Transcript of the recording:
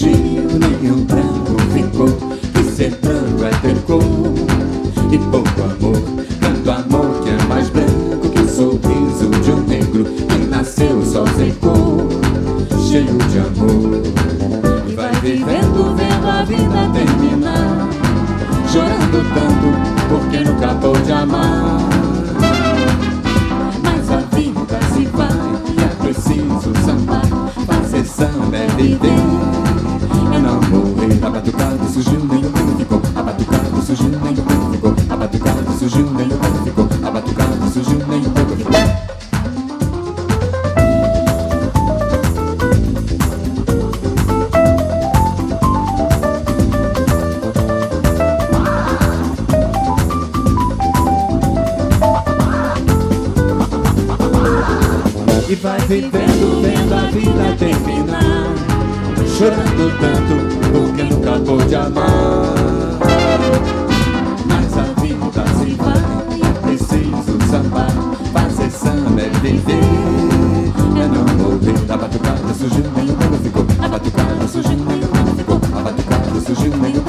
nem o branco ficou. E é ter cor e pouco amor. Tanto amor que é mais branco que o sorriso de um negro que nasceu só sem cor, cheio de amor. E vai vivendo, vendo a vida terminar. Chorando tanto porque nunca pôde amar. Mas a vida se vai e é preciso sambar. Fazer samba é viver, batucada surgiu, nem o mundo ficou. A batucada surgiu, nem o mundo ficou. A batucada surgiu, nem o mundo ficou. A batucada surgiu, nem o mundo ficou. E vai vivendo, vendo a vida terminar chorando tanto porque nunca pôde amar. Mas a vida tá se vai preciso sambar. Fazer samba é viver. Eu não morri. A batucada surgiu, nem o ficou. A batucada surgiu, nem o ficou. A batucada surgiu, nem